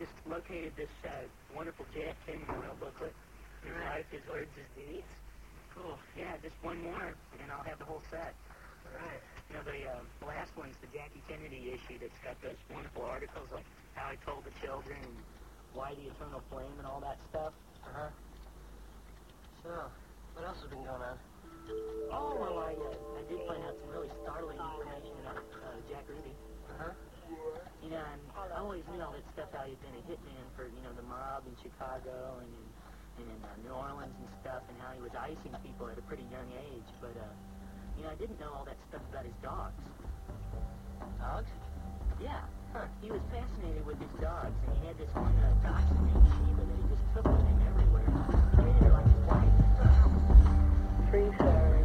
just located this uh, wonderful Jack Memorial booklet. His Right. life, his words, his deeds. Cool. Yeah, just one more, and I'll have the whole set. All right. You know, the uh, last one's the Jackie Kennedy issue that's got those wonderful articles like how I told the children and why the eternal flame and all that stuff. Uh-huh. So, what else has been going on? Oh, well, I, uh, I did find out some really startling information about uh, Jack Ruby. Uh-huh. You know, and I always knew all that stuff, how he'd been a hitman for, you know, the mob in Chicago and in, and in uh, New Orleans and stuff, and how he was icing people at a pretty young age. But, uh, you know, I didn't know all that stuff about his dogs. Dogs? Yeah. Huh. He was fascinated with his dogs, and he had this one uh, dachshund named Sheba that he just took with him everywhere. He treated her like his wife. Preserve home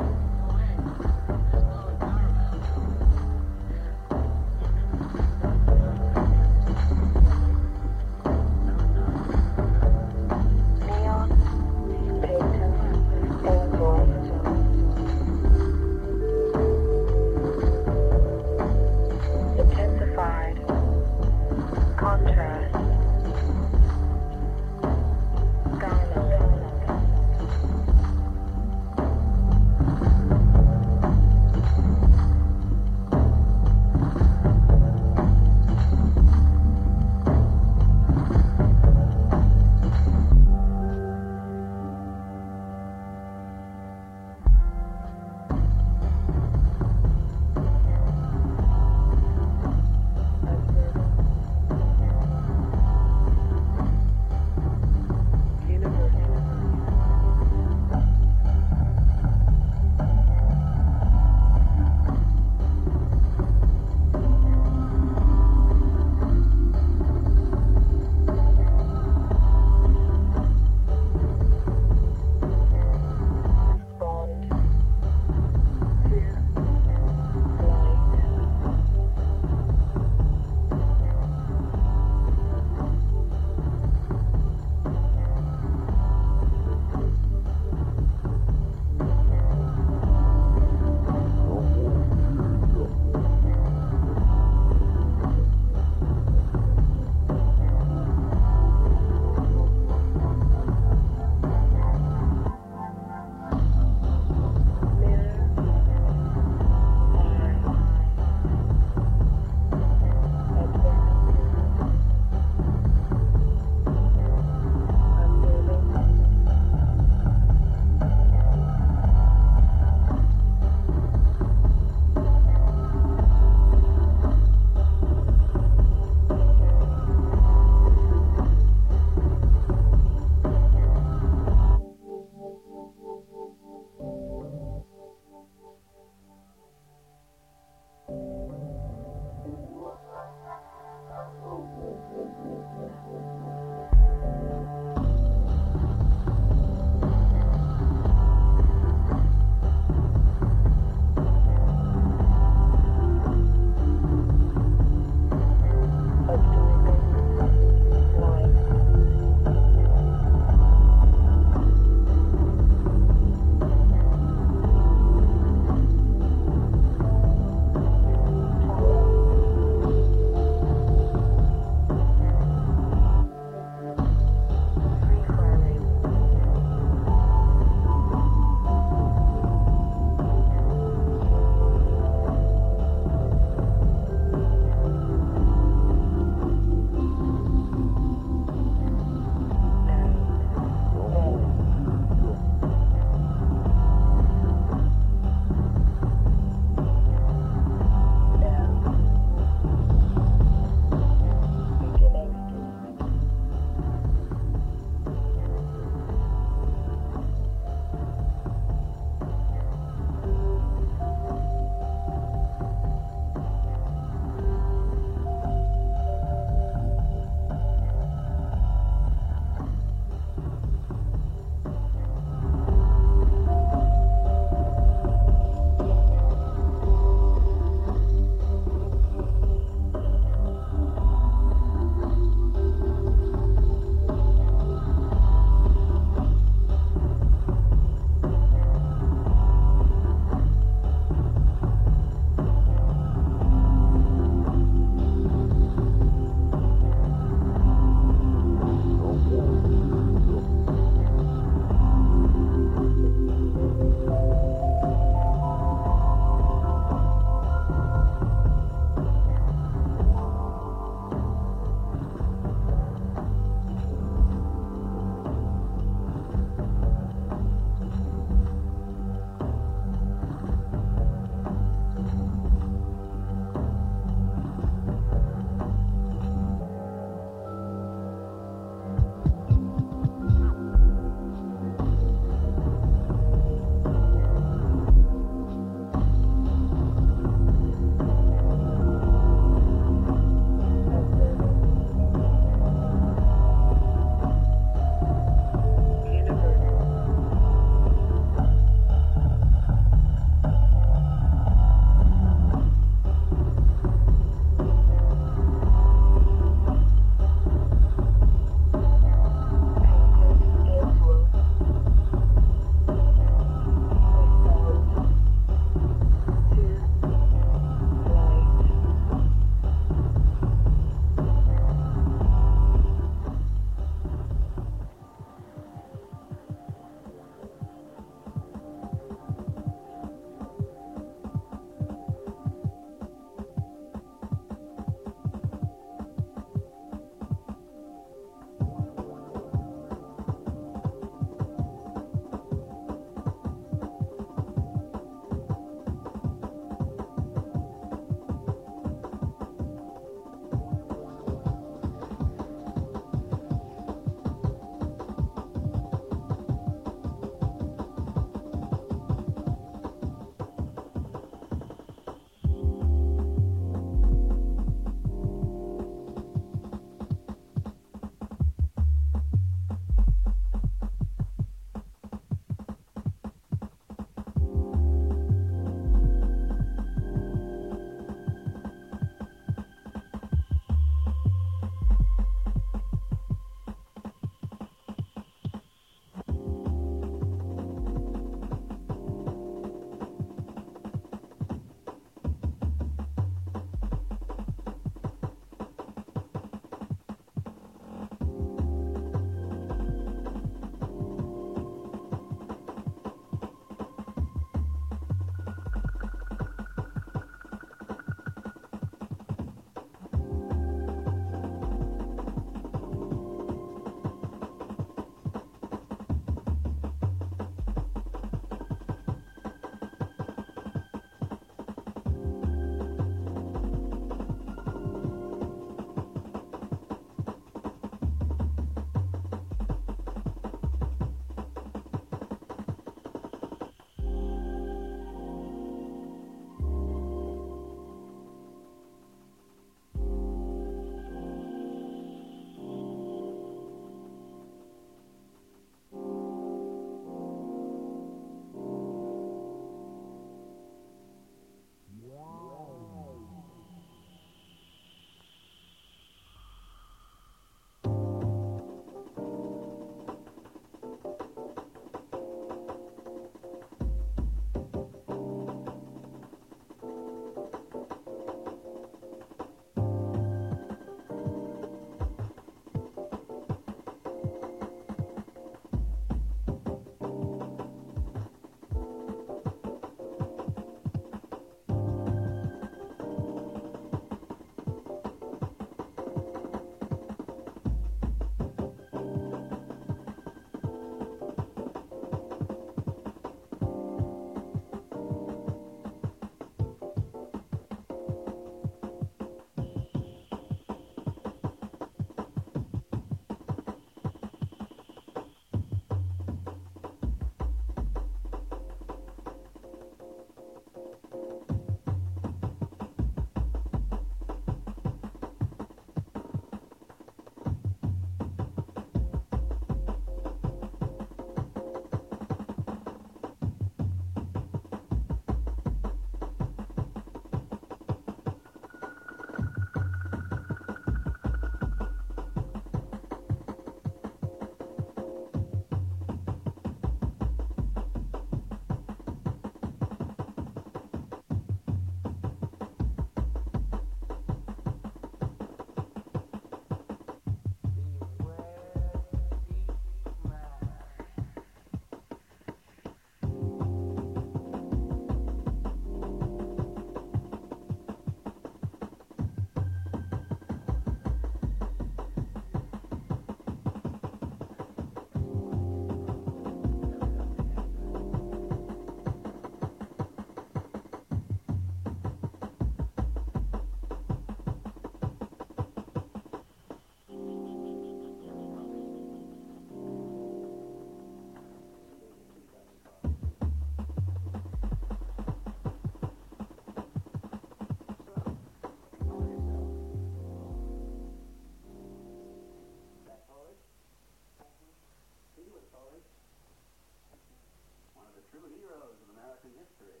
true heroes of American history,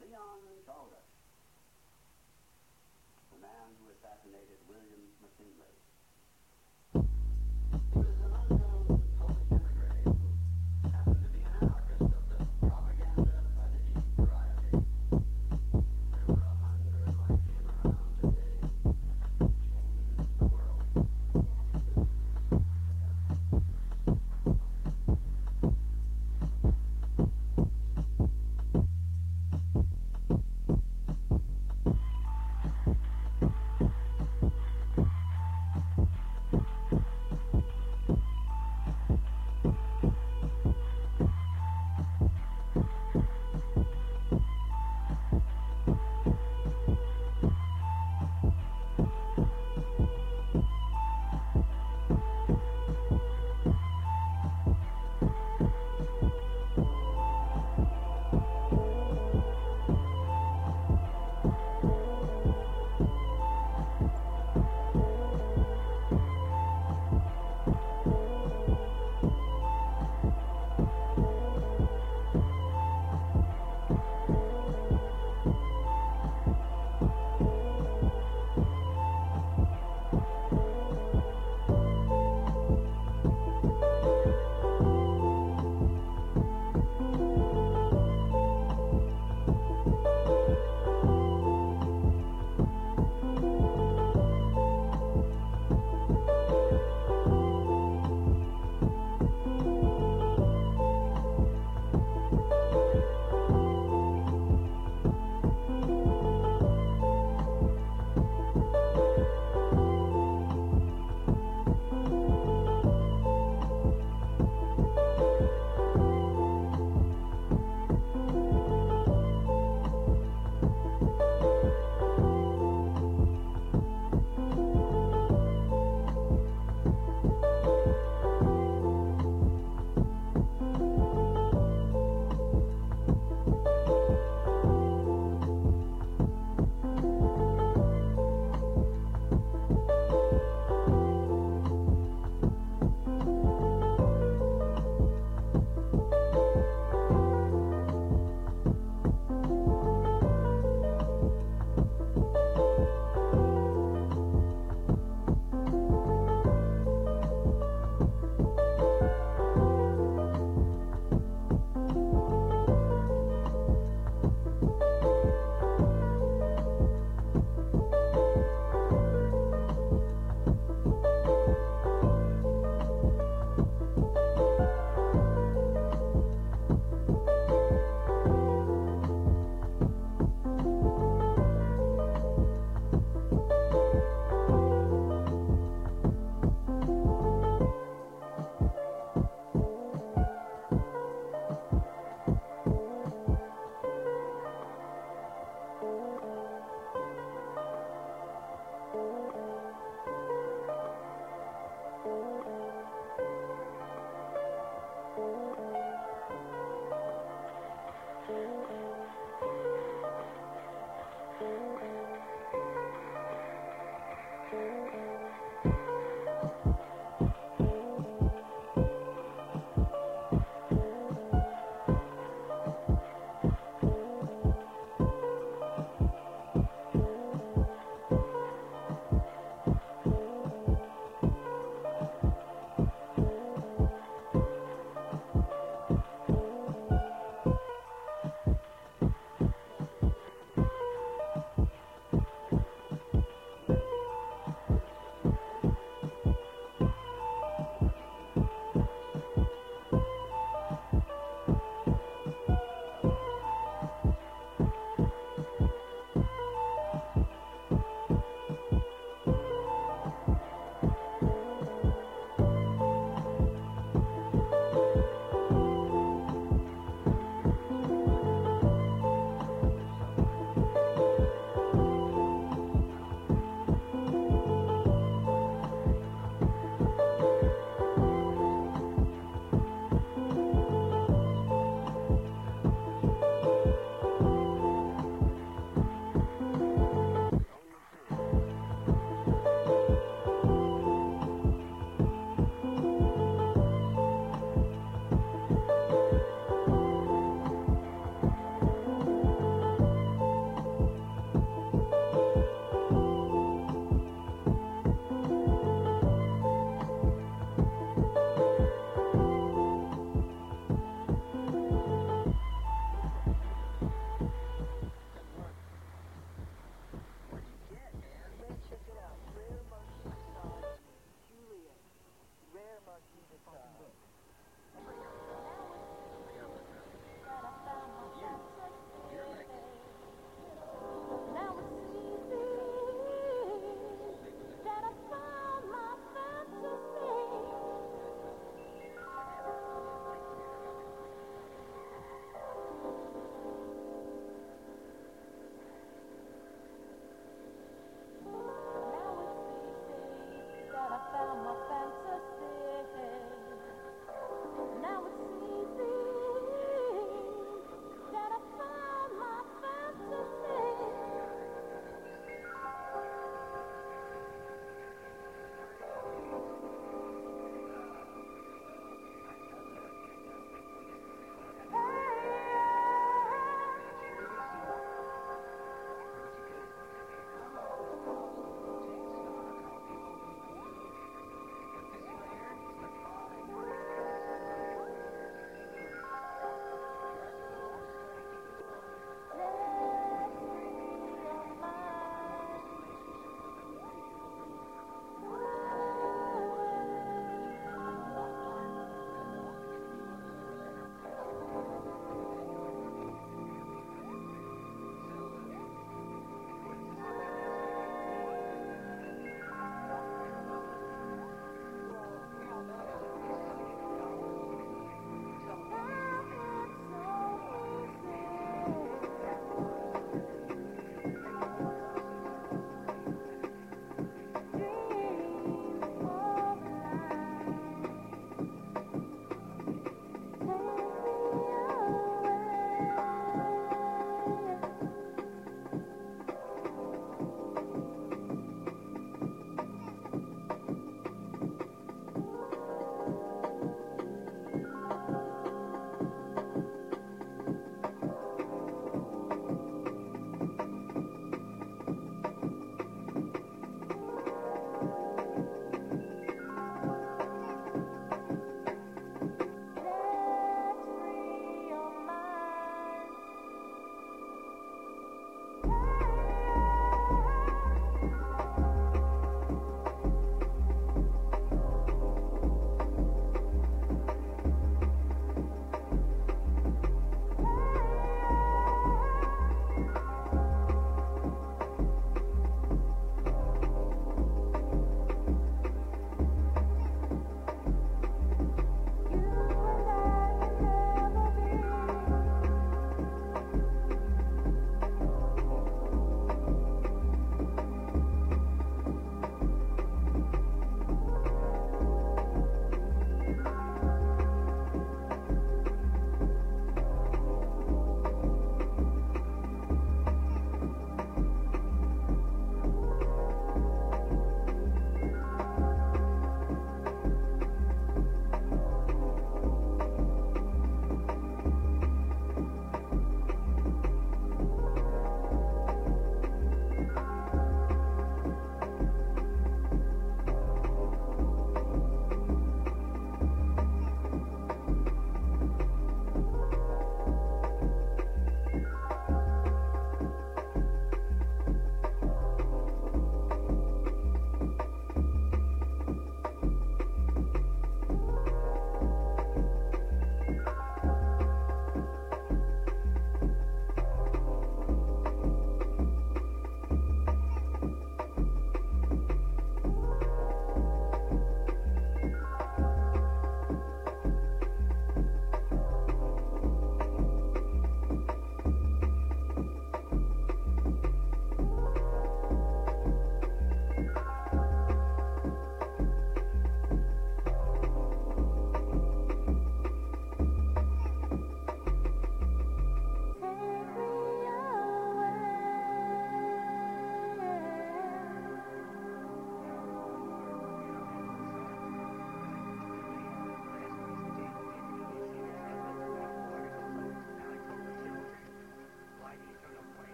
Leon Czolgosz.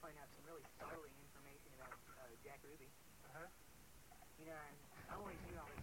find out some really startling information about uh, Jack Ruby. Uh-huh. You know, I always knew all this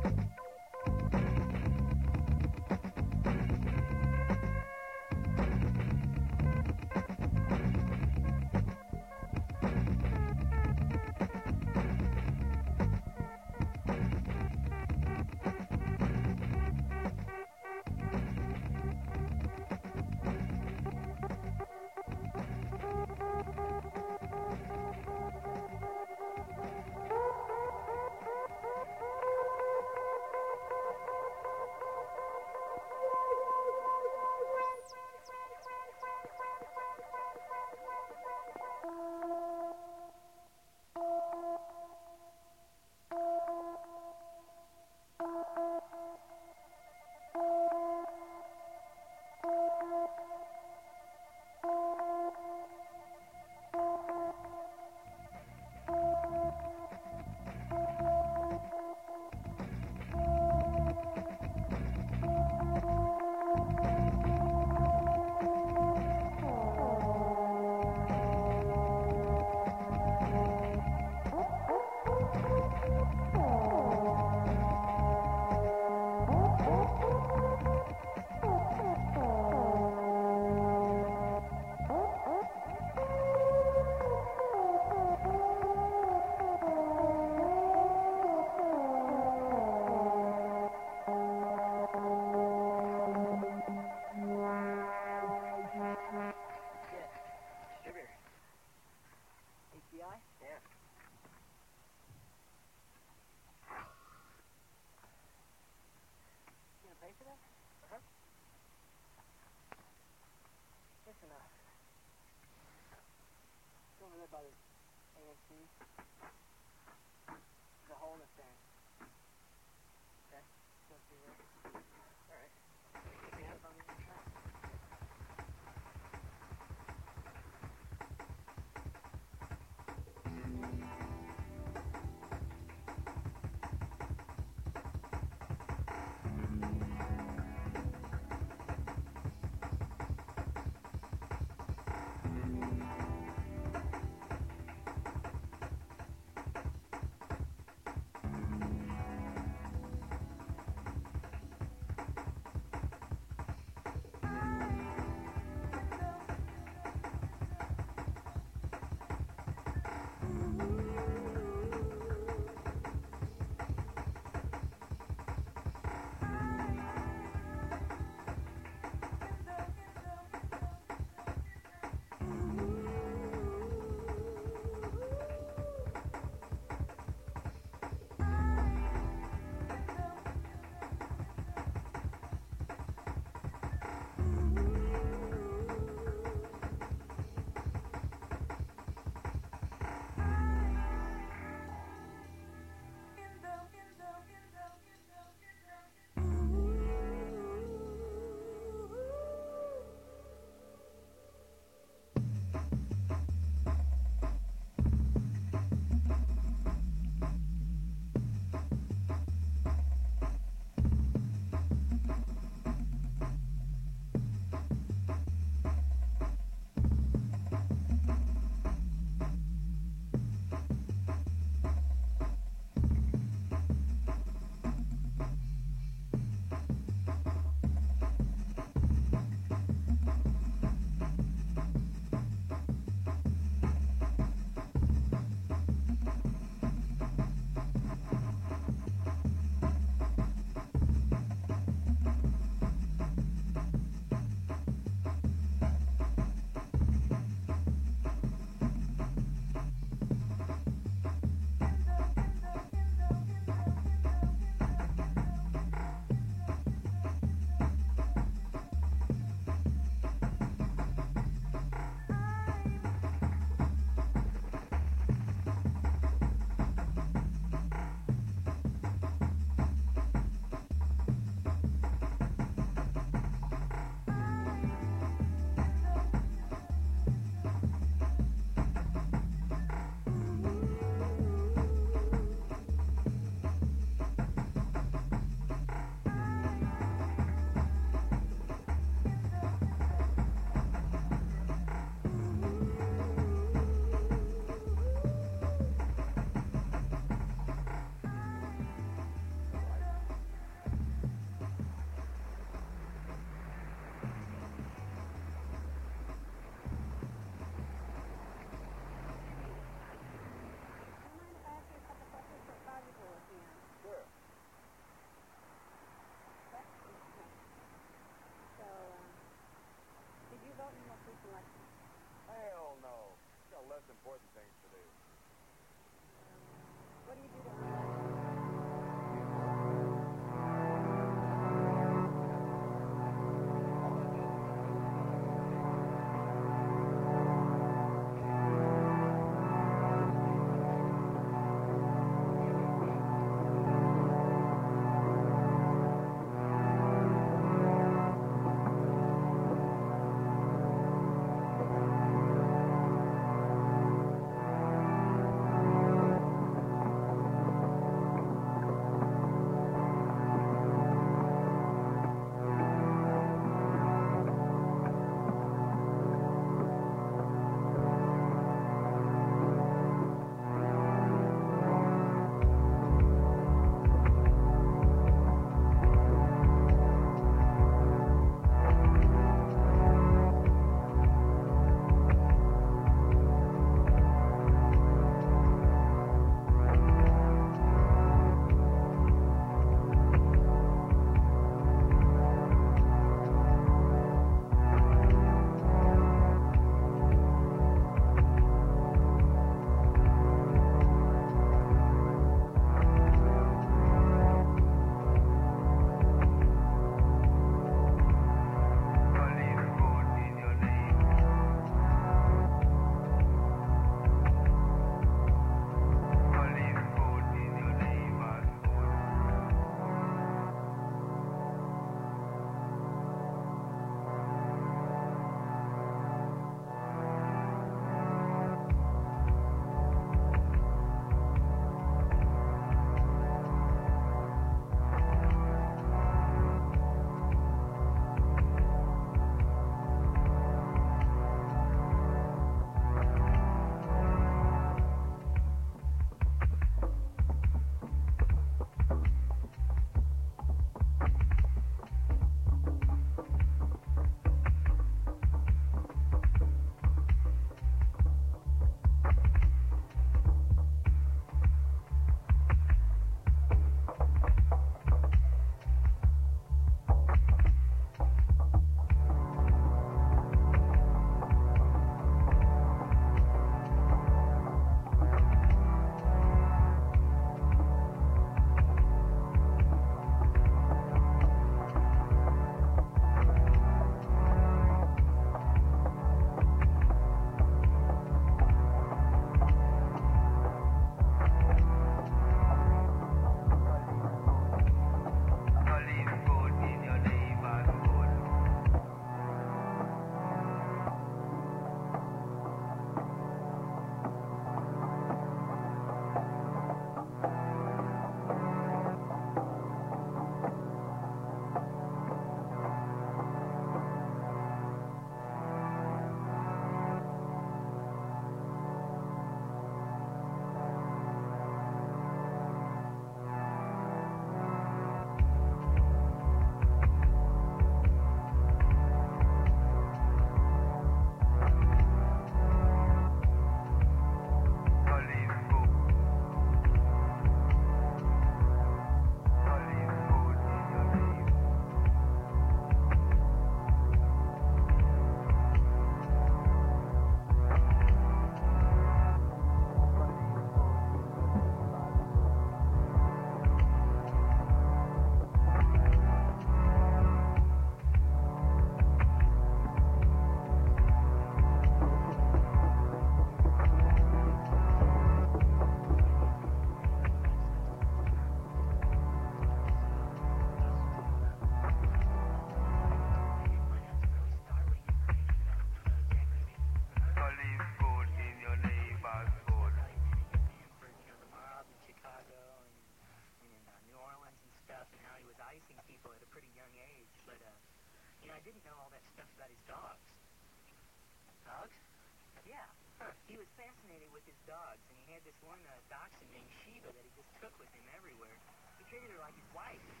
one uh, dachshund named Sheba that he just took with him everywhere. He treated her like his wife.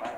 bye.